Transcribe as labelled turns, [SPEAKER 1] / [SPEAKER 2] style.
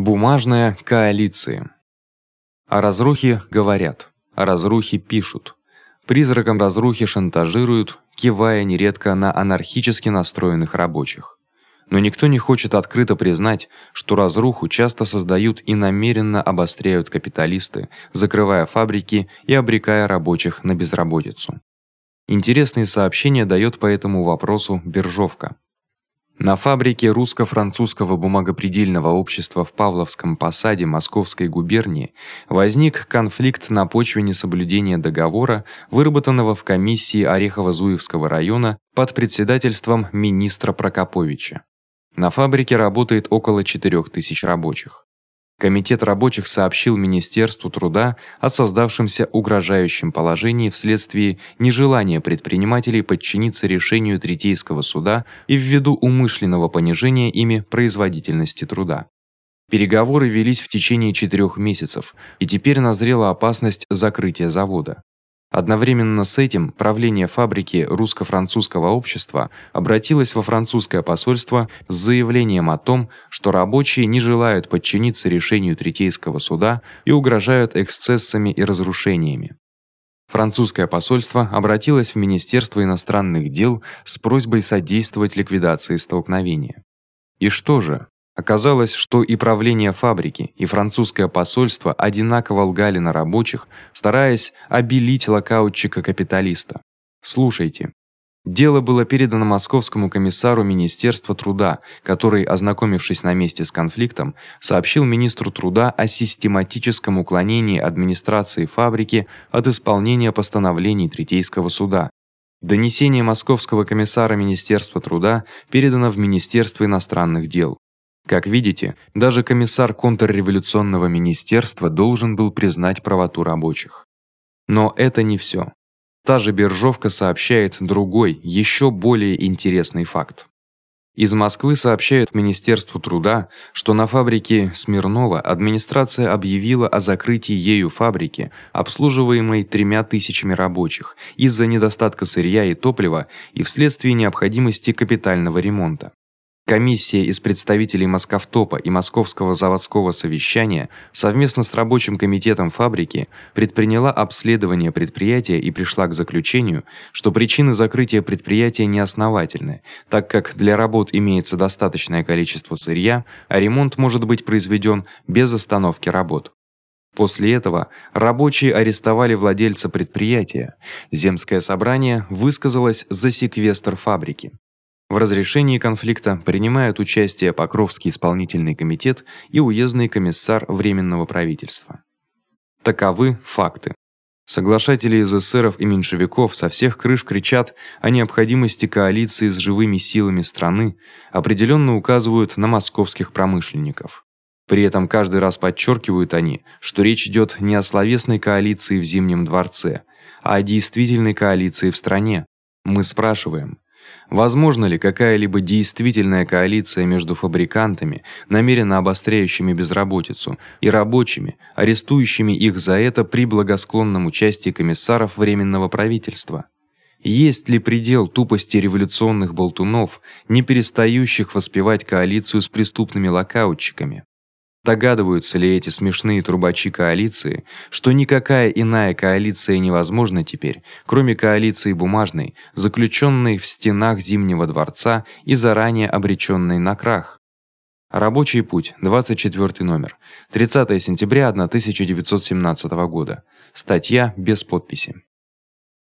[SPEAKER 1] Бумажная коалиция. О разрухе говорят, о разрухе пишут. Призраком разрухи шантажируют, кивая нередко на анархически настроенных рабочих. Но никто не хочет открыто признать, что разруху часто создают и намеренно обостряют капиталисты, закрывая фабрики и обрекая рабочих на безработицу. Интересные сообщения даёт по этому вопросу Биржовка. На фабрике русско-французского бумагопредельного общества в Павловском посаде Московской губернии возник конфликт на почве несоблюдения договора, выработанного в комиссии Орехово-Зуевского района под председательством министра Прокоповича. На фабрике работает около 4000 рабочих. Комитет рабочих сообщил Министерству труда о создавшемся угрожающем положении вследствие нежелания предпринимателей подчиниться решению третейского суда и ввиду умышленного понижения ими производительности труда. Переговоры велись в течение четырёх месяцев, и теперь назрела опасность закрытия завода. Одновременно с этим правление фабрики русско-французского общества обратилось во французское посольство с заявлением о том, что рабочие не желают подчиниться решению третейского суда и угрожают эксцессами и разрушениями. Французское посольство обратилось в Министерство иностранных дел с просьбой содействовать ликвидации столкновения. И что же? Оказалось, что и правление фабрики, и французское посольство одинаково лгали на рабочих, стараясь обелить локаутчика-капиталиста. Слушайте. Дело было передано московскому комиссару Министерства труда, который, ознакомившись на месте с конфликтом, сообщил министру труда о систематическом уклонении администрации фабрики от исполнения постановлений Третейского суда. Донесение московского комиссара Министерства труда передано в Министерство иностранных дел. Как видите, даже комиссар контрреволюционного министерства должен был признать правоту рабочих. Но это не всё. Та же Биржовка сообщает другой, ещё более интересный факт. Из Москвы сообщают Министерству труда, что на фабрике Смирнова администрация объявила о закрытии ею фабрики, обслуживаемой тремя тысячами рабочих, из-за недостатка сырья и топлива и вследствие необходимости капитального ремонта. Комиссия из представителей Московтопа и Московского заводского совещания совместно с рабочим комитетом фабрики предприняла обследование предприятия и пришла к заключению, что причины закрытия предприятия неосновательны, так как для работ имеется достаточное количество сырья, а ремонт может быть произведён без остановки работ. После этого рабочие арестовали владельца предприятия. Земское собрание высказалось за секвестр фабрики. В разрешении конфликта принимают участие Покровский исполнительный комитет и уездный комиссар временного правительства. Таковы факты. Соглашатели из эсеров и меньшевиков со всех крыш кричат о необходимости коалиции с живыми силами страны, определённо указывают на московских промышленников. При этом каждый раз подчеркивают они, что речь идёт не о словесной коалиции в Зимнем дворце, а о действительной коалиции в стране. Мы спрашиваем: Возможно ли какая-либо действительная коалиция между фабрикантами, намеренно обостряющими безработицу, и рабочими, арестующими их за это при благосклонном участии комиссаров временного правительства? Есть ли предел тупости революционных болтунов, не перестающих воспевать коалицию с преступными локаутчиками? Догадываются ли эти смешные трубачи коалиции, что никакая иная коалиция невозможна теперь, кроме коалиции бумажной, заключённой в стенах Зимнего дворца и заранее обречённой на крах? Рабочий путь, 24 номер. 30 сентября 1917 года. Статья без подписи.